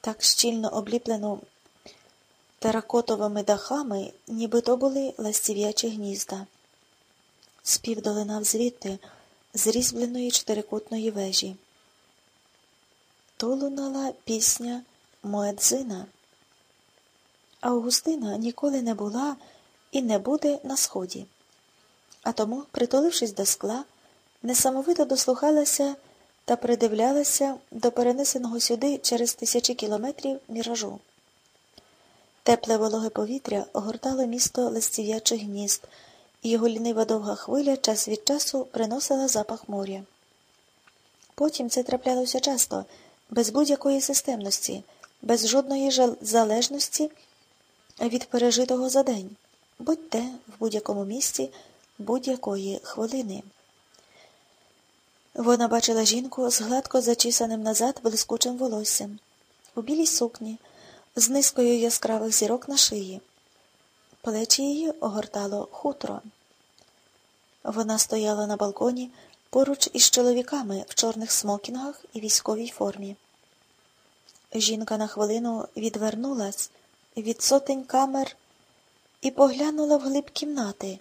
так щільно обліплену теракотовими дахами, ніби то були ластів'ячі гнізда. Спів долинав звідти, з різьбленої чотирикутної вежі. То лунала пісня Моедзина. Августина ніколи не була і не буде на сході. А тому, притулившись до скла, несамовито дослухалася та придивлялася до перенесеного сюди через тисячі кілометрів міражу. Тепле вологе повітря огортало місто листів'ячих гнізд, і його лінива довга хвиля час від часу приносила запах моря. Потім це траплялося часто, без будь-якої системності, без жодної залежності від пережитого за день, будь-де в будь-якому місці будь-якої хвилини. Вона бачила жінку з гладко зачісаним назад блискучим волоссям, у білій сукні, з низкою яскравих зірок на шиї. Плечі її огортало хутро. Вона стояла на балконі поруч із чоловіками в чорних смокінгах і військовій формі. Жінка на хвилину відвернулась від сотень камер і поглянула в глиб кімнати,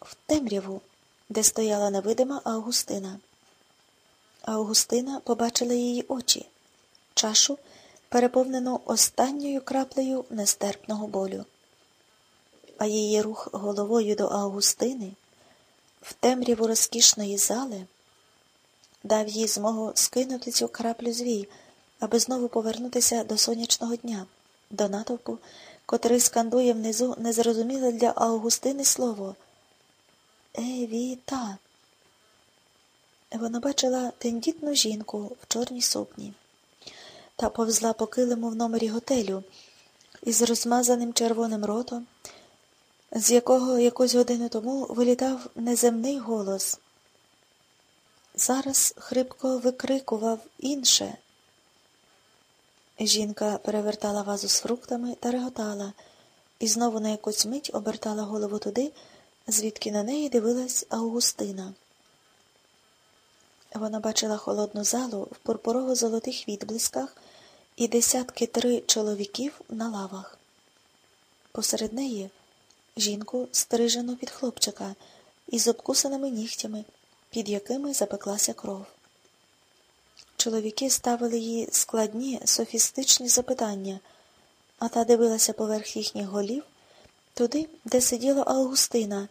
в темряву, де стояла невидима Августина. Августина побачила її очі, чашу, переповнену останньою краплею нестерпного болю. А її рух головою до Августини в темряву розкішної зали дав їй змогу скинути цю краплю звій, аби знову повернутися до сонячного дня, до натовпу, котрий скандує внизу незрозуміле для Августини слово Евіта. Вона бачила тендітну жінку в чорній сукні та повзла по килиму в номері готелю із розмазаним червоним ротом, з якого якусь годину тому вилітав неземний голос. Зараз хрипко викрикував інше. Жінка перевертала вазу з фруктами та реготала, і знову на якусь мить обертала голову туди, звідки на неї дивилась Августина. Вона бачила холодну залу в пурпурово-золотих відблисках і десятки три чоловіків на лавах. Посеред неї жінку стрижену під хлопчика із обкусаними нігтями, під якими запеклася кров. Чоловіки ставили їй складні, софістичні запитання, а та дивилася поверх їхніх голів туди, де сиділа Августина,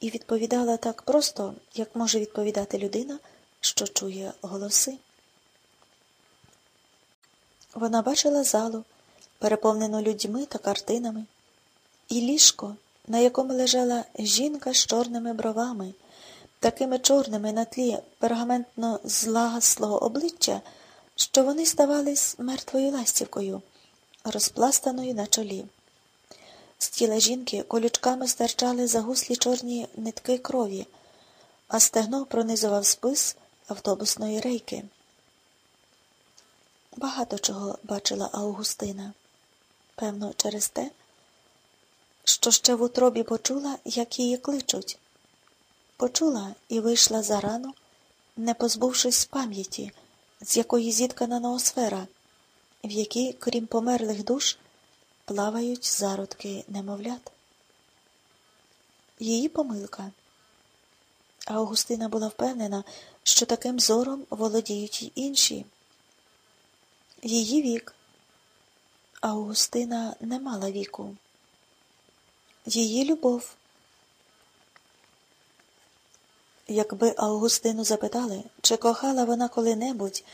і відповідала так просто, як може відповідати людина що чує голоси. Вона бачила залу, переповнену людьми та картинами, і ліжко, на якому лежала жінка з чорними бровами, такими чорними на тлі пергаментно злагаслого обличчя, що вони ставались мертвою ластівкою, розпластаною на чолі. З тіла жінки колючками стирчали загуслі чорні нитки крові, а стегно пронизував спис автобусної рейки. Багато чого бачила Августина, певно, через те, що ще в утробі почула, як її кличуть. Почула і вийшла зарано, не позбувшись пам'яті, з якої зіткана ноосфера, в якій, крім померлих душ, плавають зародки немовлят. Її помилка. Августина була впевнена, що таким зором володіють й інші. Її вік. Августина не мала віку. Її любов. Якби Августину запитали, чи кохала вона коли-небудь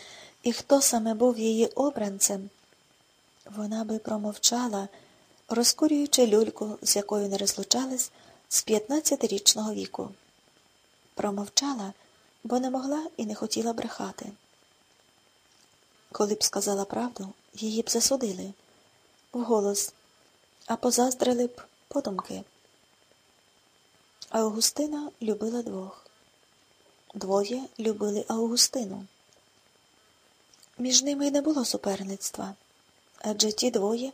і хто саме був її обранцем, вона би промовчала, розкурюючи люльку, з якою не розлучались з 15-річного віку. Промовчала, бо не могла і не хотіла брехати. Коли б сказала правду, її б засудили вголос, а позаздрили б подумки. Августина любила двох. Двоє любили Августину. Між ними й не було суперництва, адже ті двоє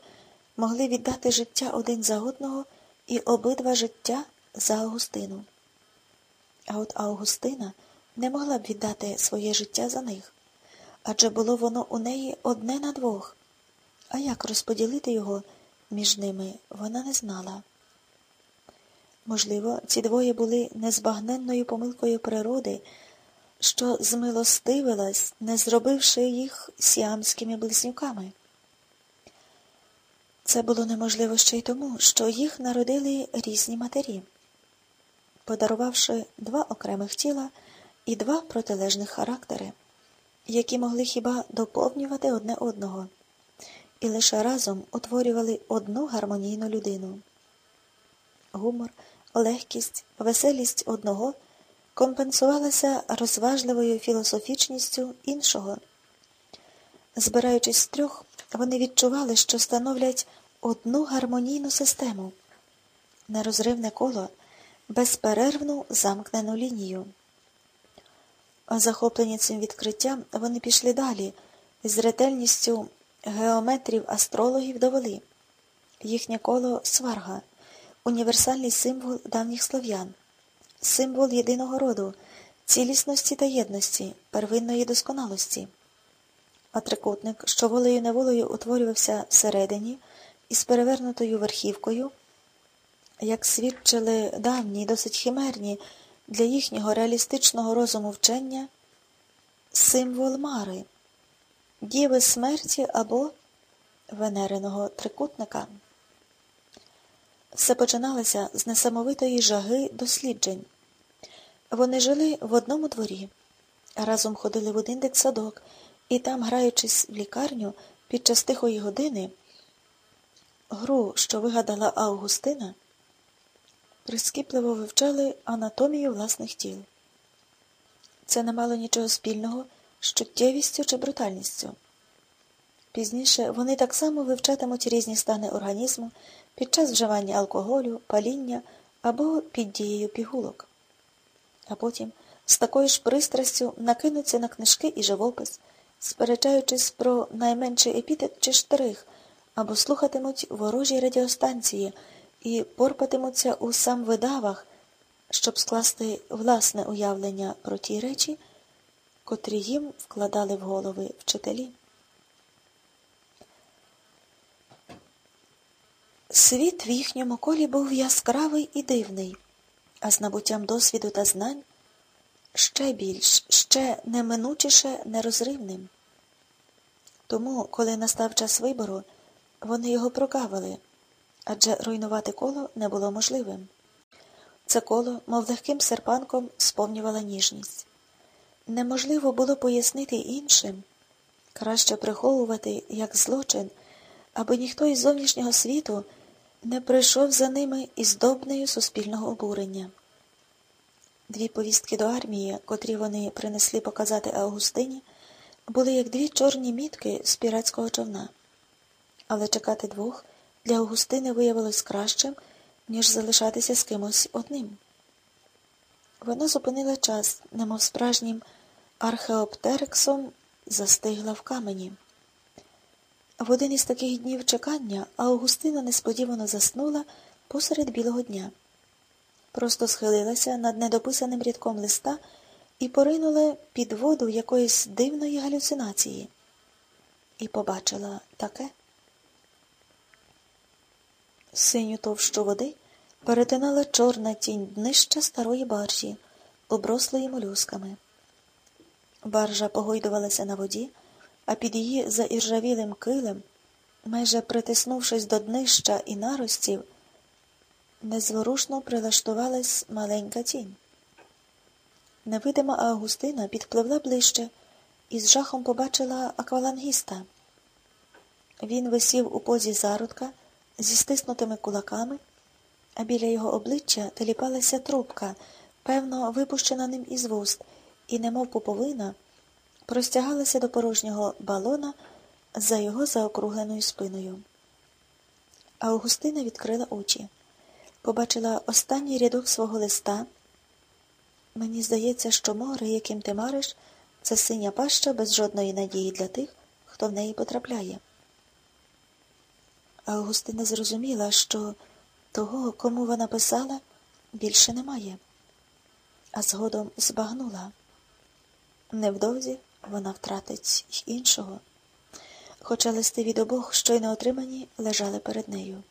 могли віддати життя один за одного і обидва життя за Августину. А от Августина не могла б віддати своє життя за них, адже було воно у неї одне на двох. а як розподілити його між ними, вона не знала. Можливо, ці двоє були незбагненною помилкою природи, що змилостивилась, не зробивши їх сіамськими близнюками. Це було неможливо ще й тому, що їх народили різні матері, подарувавши два окремих тіла і два протилежних характери, які могли хіба доповнювати одне одного, і лише разом утворювали одну гармонійну людину. Гумор, легкість, веселість одного компенсувалася розважливою філософічністю іншого. Збираючись з трьох, вони відчували, що становлять одну гармонійну систему, нерозривне коло, безперервну замкнену лінію. Захоплені цим відкриттям, вони пішли далі, з ретельністю геометрів астрологів довели. Їхнє коло сварга, універсальний символ давніх слов'ян, символ єдиного роду, цілісності та єдності, первинної досконалості. А трикутник, що волею неволею утворювався всередині із перевернутою верхівкою, як свідчили давні, досить химерні для їхнього реалістичного розуму вчення, символ Мари, діви смерті або венериного трикутника. Все починалося з несамовитої жаги досліджень. Вони жили в одному дворі, разом ходили в один дитсадок, і там, граючись в лікарню під час тихої години, гру, що вигадала Августина, прискіпливо вивчали анатомію власних тіл. Це не мало нічого спільного з чуттєвістю чи брутальністю. Пізніше вони так само вивчатимуть різні стани організму під час вживання алкоголю, паління або під дією пігулок. А потім з такою ж пристрастю накинуться на книжки і живопис, сперечаючись про найменший епітет чи штрих, або слухатимуть ворожі радіостанції і порпатимуться у самвидавах, щоб скласти власне уявлення про ті речі, котрі їм вкладали в голови вчителі. Світ в їхньому колі був яскравий і дивний, а з набуттям досвіду та знань ще більш, ще неминучіше нерозривним. Тому, коли настав час вибору, вони його прогавили, адже руйнувати коло не було можливим. Це коло, мов легким серпанком, сповнювала ніжність. Неможливо було пояснити іншим, краще приховувати як злочин, аби ніхто із зовнішнього світу не прийшов за ними із добнею суспільного обурення. Дві повістки до армії, котрі вони принесли показати Августині, були як дві чорні мітки з піратського човна. Але чекати двох для Августини виявилось кращим, ніж залишатися з кимось одним. Вона зупинила час, немов справжнім археоптерексом застигла в камені. В один із таких днів чекання Августина несподівано заснула посеред білого дня. Просто схилилася над недописаним рядком листа і поринула під воду якоїсь дивної галюцинації. І побачила таке. Синю товщу води перетинала чорна тінь днища старої баржі, оброслої молюсками. Баржа погойдувалася на воді а під її заіржавілим килем, майже притиснувшись до днища і наростів, незворушно прилаштувалась маленька тінь. Невидима Августина підпливла ближче і з жахом побачила аквалангіста. Він висів у позі зародка зі стиснутими кулаками, а біля його обличчя теліпалася трубка, певно, випущена ним із вуст, і, немов пуповина, простягалася до порожнього балона за його заокругленою спиною. Августина відкрила очі, побачила останній рядок свого листа. Мені здається, що море, яким ти мариш, це синя паща без жодної надії для тих, хто в неї потрапляє. Августина зрозуміла, що того, кому вона писала, більше немає, а згодом збагнула. Невдовзі вона втратить іншого. хоча листи від обох, щойно отримані, лежали перед нею.